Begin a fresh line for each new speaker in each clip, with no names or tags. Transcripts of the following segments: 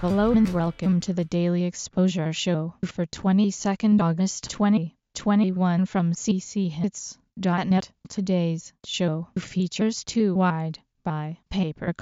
Hello and welcome to the Daily Exposure Show for 22nd August 2021 from cchits.net. Today's show features Too Wide by Paper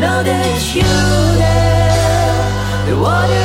know that you there, the water's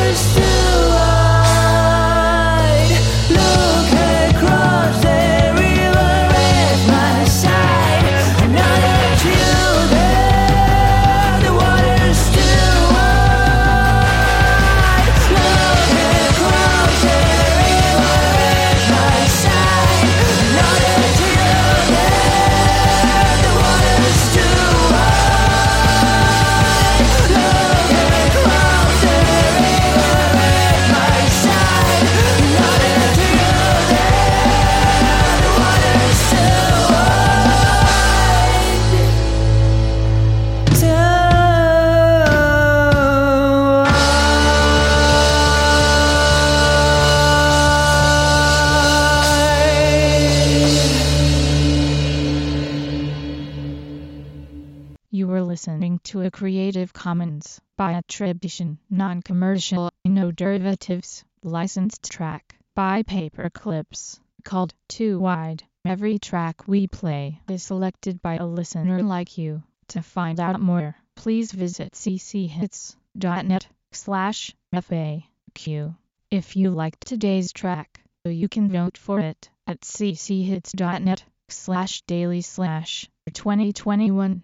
listening to a Creative Commons by attribution, non-commercial, no derivatives, licensed track by Paper Clips called Too Wide. Every track we play is selected by a listener like you. To find out more, please visit cchits.net slash FAQ. If you liked today's track, you can vote for it at cchits.net slash daily slash 2021